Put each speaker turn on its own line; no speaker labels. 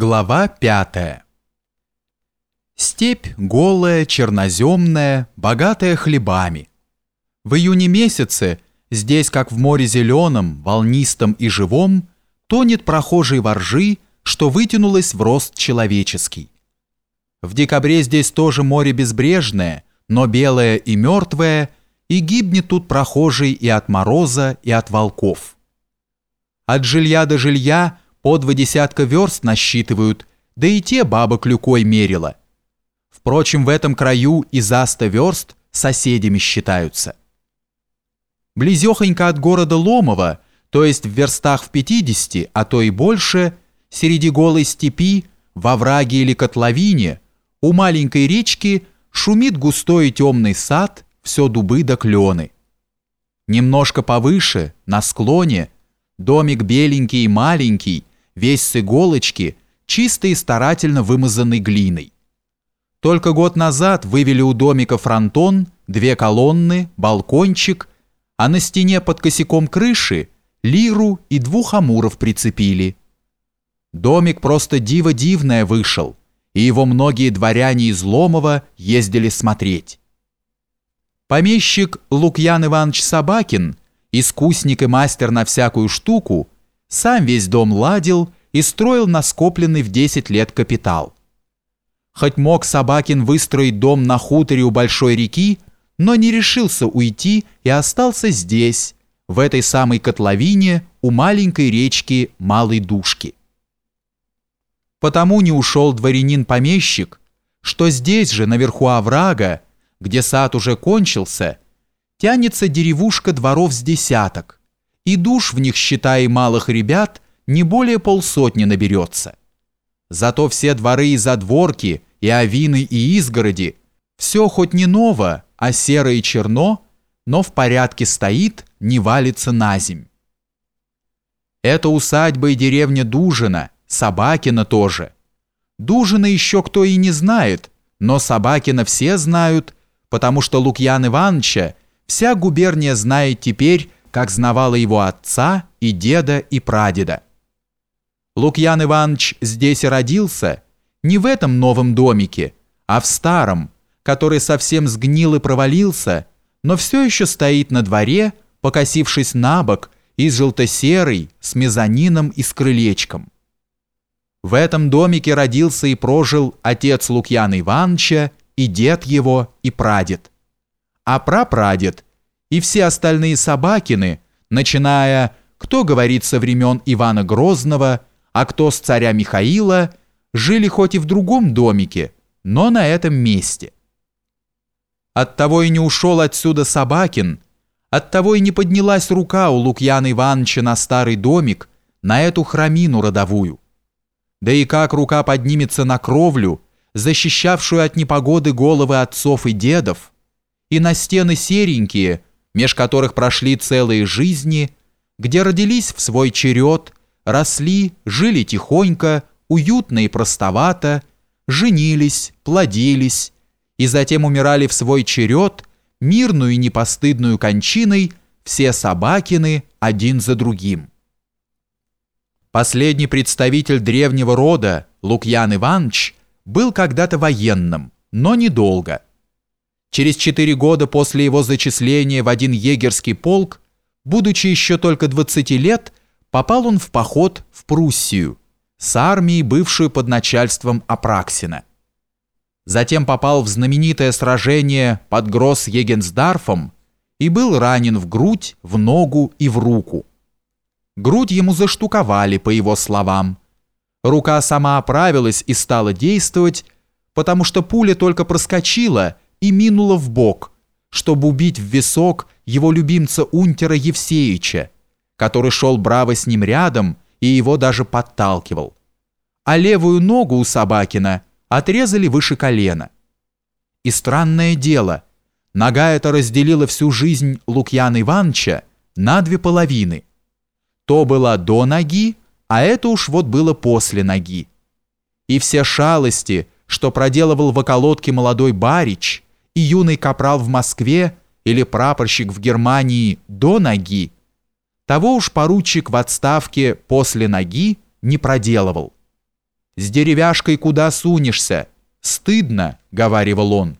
Глава пятая. Степь голая, черноземная, богатая хлебами. В июне месяце здесь, как в море зеленом, волнистом и живом, тонет прохожей воржи, что вытянулось в рост человеческий. В декабре здесь тоже море безбрежное, но белое и мертвое, и гибнет тут прохожий и от мороза, и от волков. От жилья до жилья – по два десятка верст насчитывают, да и те баба клюкой мерила. Впрочем, в этом краю и за сто верст соседями считаются. Близехонько от города Ломова, то есть в верстах в 50, а то и больше, среди голой степи, во враге или котловине, у маленькой речки шумит густой темный сад, все дубы да клены. Немножко повыше, на склоне, домик беленький и маленький, весь с иголочки, чисто и старательно вымазанный глиной. Только год назад вывели у домика фронтон, две колонны, балкончик, а на стене под косяком крыши лиру и двух амуров прицепили. Домик просто диво дивное вышел, и его многие дворяне из Ломова ездили смотреть. Помещик Лукьян Иванович Собакин, искусник и мастер на всякую штуку, сам весь дом ладил и строил на скопленный в 10 лет капитал. Хоть мог Собакин выстроить дом на хуторе у большой реки, но не решился уйти и остался здесь, в этой самой котловине у маленькой речки Малой Душки. Потому не ушел дворянин-помещик, что здесь же, наверху оврага, где сад уже кончился, тянется деревушка дворов с десяток, и душ в них, считай малых ребят, не более полсотни наберется. Зато все дворы и задворки, и авины, и изгороди, все хоть не ново, а серо и черно, но в порядке стоит, не валится на земь. Это усадьба и деревня Дужина, Собакина тоже. Дужина еще кто и не знает, но Собакина все знают, потому что Лукьян Ивановича вся губерния знает теперь как знавала его отца и деда и прадеда. Лукьян Иванович здесь и родился, не в этом новом домике, а в старом, который совсем сгнил и провалился, но все еще стоит на дворе, покосившись на бок, и желто-серый, с мезонином и с крылечком. В этом домике родился и прожил отец Лукьяна Ивановича, и дед его, и прадед. А прапрадед и все остальные собакины, начиная, кто говорит со времен Ивана Грозного, а кто с царя Михаила, жили хоть и в другом домике, но на этом месте. Оттого и не ушел отсюда Собакин, оттого и не поднялась рука у Лукьяна Ивановича на старый домик, на эту храмину родовую. Да и как рука поднимется на кровлю, защищавшую от непогоды головы отцов и дедов, и на стены серенькие – меж которых прошли целые жизни, где родились в свой черед, росли, жили тихонько, уютно и простовато, женились, плодились и затем умирали в свой черед мирную и непостыдную кончиной все собакины один за другим. Последний представитель древнего рода, Лукьян Иванович, был когда-то военным, но недолго – Через четыре года после его зачисления в один егерский полк, будучи еще только 20 лет, попал он в поход в Пруссию с армией, бывшую под начальством Апраксина. Затем попал в знаменитое сражение под Гросс-Егенсдарфом и был ранен в грудь, в ногу и в руку. Грудь ему заштуковали, по его словам. Рука сама оправилась и стала действовать, потому что пуля только проскочила – и минула в бок, чтобы убить в висок его любимца унтера Евсеича, который шел браво с ним рядом и его даже подталкивал. А левую ногу у Собакина отрезали выше колена. И странное дело, нога эта разделила всю жизнь Лукьяна Ивановича на две половины. То была до ноги, а это уж вот было после ноги. И все шалости, что проделывал в околотке молодой барич – и юный капрал в Москве или прапорщик в Германии до ноги, того уж поручик в отставке после ноги не проделывал. С деревяшкой куда сунешься? Стыдно, говаривал он.